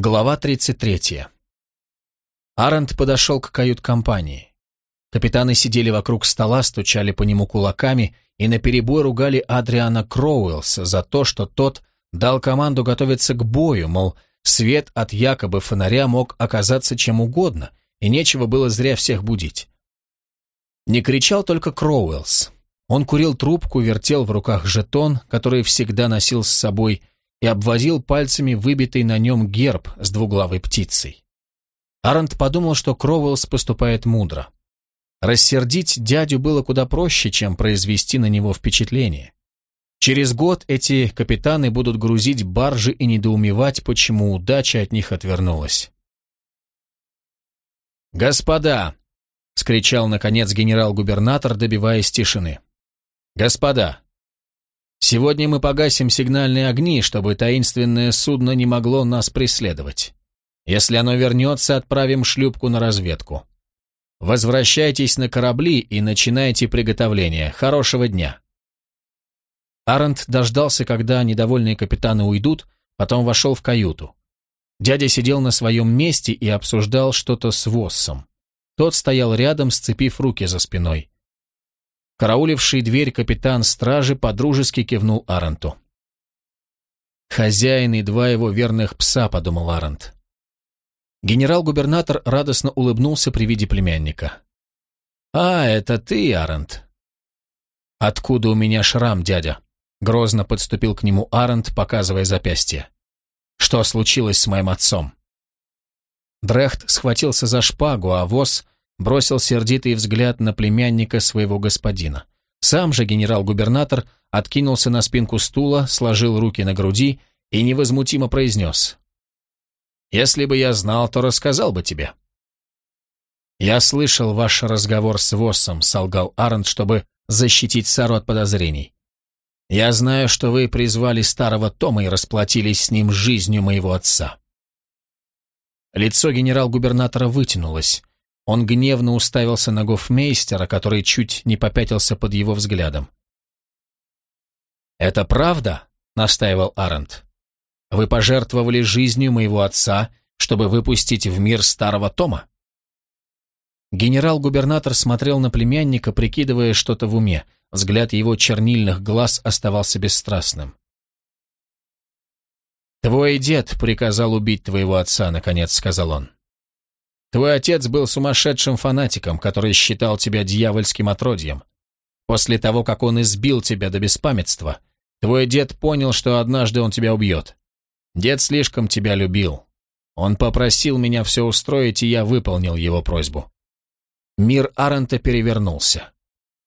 Глава 33. Арент подошел к кают-компании. Капитаны сидели вокруг стола, стучали по нему кулаками и наперебой ругали Адриана Кроуэлса за то, что тот дал команду готовиться к бою, мол, свет от якобы фонаря мог оказаться чем угодно, и нечего было зря всех будить. Не кричал только Кроуэлс. Он курил трубку, вертел в руках жетон, который всегда носил с собой, и обводил пальцами выбитый на нем герб с двуглавой птицей. Арент подумал, что Кроуэллс поступает мудро. Рассердить дядю было куда проще, чем произвести на него впечатление. Через год эти капитаны будут грузить баржи и недоумевать, почему удача от них отвернулась. «Господа!» — скричал, наконец, генерал-губернатор, добиваясь тишины. «Господа, Сегодня мы погасим сигнальные огни, чтобы таинственное судно не могло нас преследовать. Если оно вернется, отправим шлюпку на разведку. Возвращайтесь на корабли и начинайте приготовление. Хорошего дня. Арент дождался, когда недовольные капитаны уйдут, потом вошел в каюту. Дядя сидел на своем месте и обсуждал что-то с Воссом. Тот стоял рядом, сцепив руки за спиной. Карауливший дверь капитан стражи подружески кивнул Аренту. «Хозяин и два его верных пса», — подумал Арент. Генерал-губернатор радостно улыбнулся при виде племянника. «А, это ты, Арент?» «Откуда у меня шрам, дядя?» Грозно подступил к нему Арент, показывая запястье. «Что случилось с моим отцом?» Дрехт схватился за шпагу, а Вос бросил сердитый взгляд на племянника своего господина. Сам же генерал-губернатор откинулся на спинку стула, сложил руки на груди и невозмутимо произнес. «Если бы я знал, то рассказал бы тебе». «Я слышал ваш разговор с Воссом», — солгал Арнт, чтобы защитить Сару от подозрений. «Я знаю, что вы призвали старого Тома и расплатились с ним жизнью моего отца». Лицо генерал-губернатора вытянулось. Он гневно уставился на гофмейстера, который чуть не попятился под его взглядом. «Это правда?» — настаивал Арент. «Вы пожертвовали жизнью моего отца, чтобы выпустить в мир старого Тома?» Генерал-губернатор смотрел на племянника, прикидывая что-то в уме. Взгляд его чернильных глаз оставался бесстрастным. «Твой дед приказал убить твоего отца», — наконец сказал он. Твой отец был сумасшедшим фанатиком, который считал тебя дьявольским отродьем. После того, как он избил тебя до беспамятства, твой дед понял, что однажды он тебя убьет. Дед слишком тебя любил. Он попросил меня все устроить, и я выполнил его просьбу. Мир Арента перевернулся.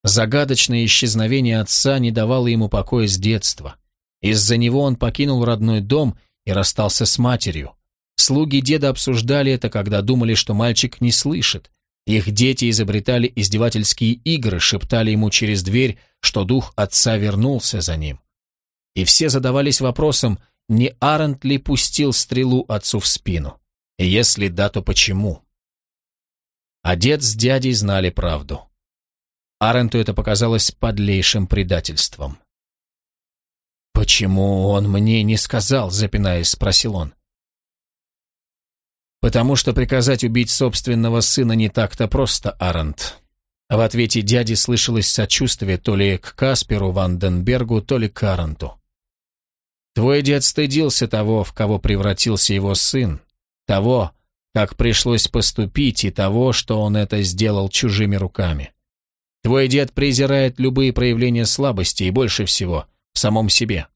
Загадочное исчезновение отца не давало ему покоя с детства. Из-за него он покинул родной дом и расстался с матерью. Слуги деда обсуждали это, когда думали, что мальчик не слышит. Их дети изобретали издевательские игры, шептали ему через дверь, что дух отца вернулся за ним. И все задавались вопросом, не Арент ли пустил стрелу отцу в спину? И если да, то почему? А дед с дядей знали правду. Аренту это показалось подлейшим предательством. «Почему он мне не сказал?» — запинаясь, спросил он. «Потому что приказать убить собственного сына не так-то просто, Арент». В ответе дяди слышалось сочувствие то ли к Касперу Ванденбергу, то ли к Аренту. «Твой дед стыдился того, в кого превратился его сын, того, как пришлось поступить, и того, что он это сделал чужими руками. Твой дед презирает любые проявления слабости и больше всего в самом себе».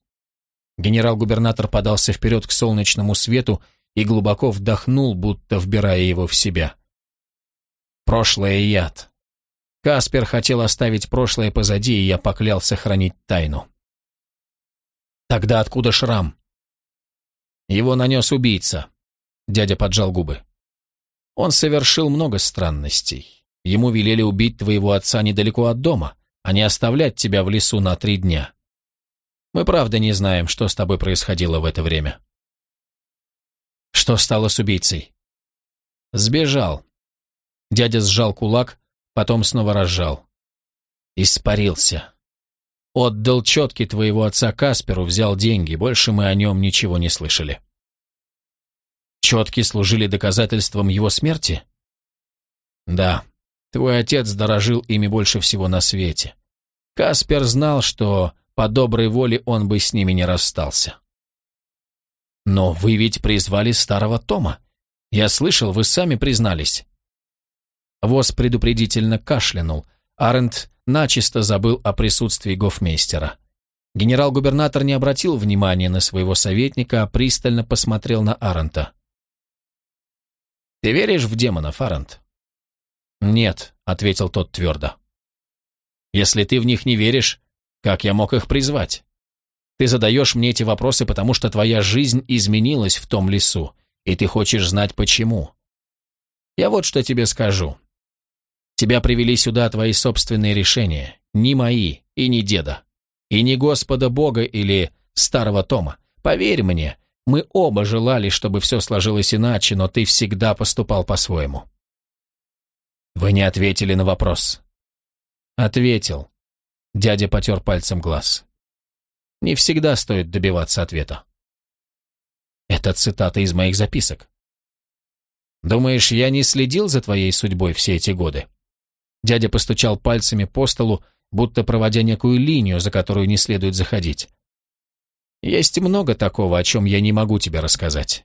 Генерал-губернатор подался вперед к солнечному свету и глубоко вдохнул, будто вбирая его в себя. Прошлое яд. Каспер хотел оставить прошлое позади, и я поклялся хранить тайну. Тогда откуда шрам? Его нанес убийца. Дядя поджал губы. Он совершил много странностей. Ему велели убить твоего отца недалеко от дома, а не оставлять тебя в лесу на три дня. Мы правда не знаем, что с тобой происходило в это время. Что стало с убийцей? Сбежал. Дядя сжал кулак, потом снова разжал. Испарился. Отдал четки твоего отца Касперу, взял деньги, больше мы о нем ничего не слышали. Четки служили доказательством его смерти? Да, твой отец дорожил ими больше всего на свете. Каспер знал, что по доброй воле он бы с ними не расстался. Но вы ведь призвали старого Тома. Я слышал, вы сами признались. Воз предупредительно кашлянул. Арент начисто забыл о присутствии гофмейстера. Генерал-губернатор не обратил внимания на своего советника, а пристально посмотрел на Арента. «Ты веришь в демонов, Арент?» «Нет», — ответил тот твердо. «Если ты в них не веришь, как я мог их призвать? Ты задаешь мне эти вопросы, потому что твоя жизнь изменилась в том лесу, и ты хочешь знать почему. Я вот что тебе скажу. Тебя привели сюда твои собственные решения, не мои и не деда, и не Господа Бога или старого Тома. Поверь мне, мы оба желали, чтобы все сложилось иначе, но ты всегда поступал по-своему. Вы не ответили на вопрос. Ответил. Дядя потер пальцем глаз. Не всегда стоит добиваться ответа. Это цитата из моих записок. Думаешь, я не следил за твоей судьбой все эти годы? Дядя постучал пальцами по столу, будто проводя некую линию, за которую не следует заходить. Есть много такого, о чем я не могу тебе рассказать.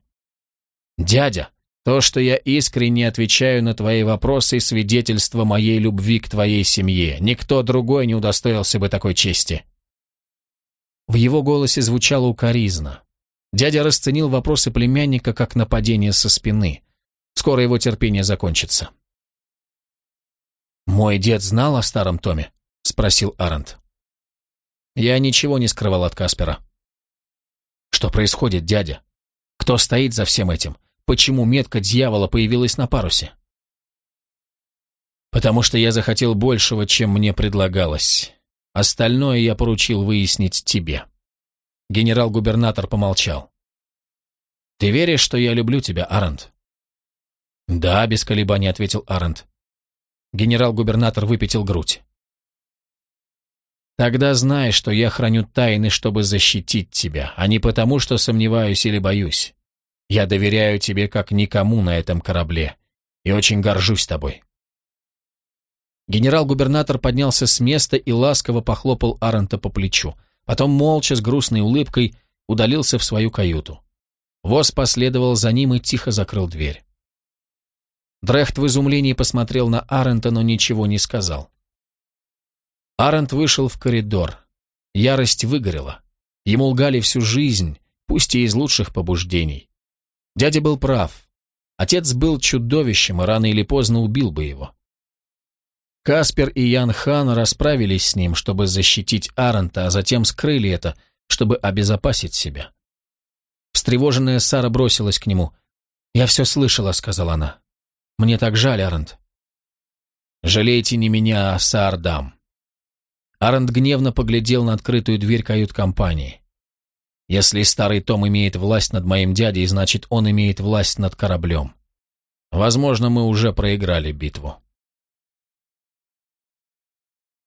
Дядя, то, что я искренне отвечаю на твои вопросы, свидетельство моей любви к твоей семье. Никто другой не удостоился бы такой чести. В его голосе звучало укоризна. Дядя расценил вопросы племянника как нападение со спины. Скоро его терпение закончится. «Мой дед знал о старом Томе?» — спросил Арент. Я ничего не скрывал от Каспера. «Что происходит, дядя? Кто стоит за всем этим? Почему метка дьявола появилась на парусе?» «Потому что я захотел большего, чем мне предлагалось. Остальное я поручил выяснить тебе». Генерал-губернатор помолчал. «Ты веришь, что я люблю тебя, Арент?» «Да», — без колебаний ответил Арент. Генерал-губернатор выпятил грудь. «Тогда знай, что я храню тайны, чтобы защитить тебя, а не потому, что сомневаюсь или боюсь. Я доверяю тебе как никому на этом корабле и очень горжусь тобой». Генерал-губернатор поднялся с места и ласково похлопал Арента по плечу, потом молча с грустной улыбкой удалился в свою каюту. Воз последовал за ним и тихо закрыл дверь. Дрехт в изумлении посмотрел на Арента, но ничего не сказал. Арент вышел в коридор. Ярость выгорела. Ему лгали всю жизнь, пусть и из лучших побуждений. Дядя был прав. Отец был чудовищем, и рано или поздно убил бы его. Каспер и Ян Хан расправились с ним, чтобы защитить Арента, а затем скрыли это, чтобы обезопасить себя. Встревоженная Сара бросилась к нему. «Я все слышала», — сказала она. Мне так жаль, Арент. Жалейте не меня, Саардам. Арент гневно поглядел на открытую дверь кают-компании. Если старый Том имеет власть над моим дядей, значит, он имеет власть над кораблем. Возможно, мы уже проиграли битву.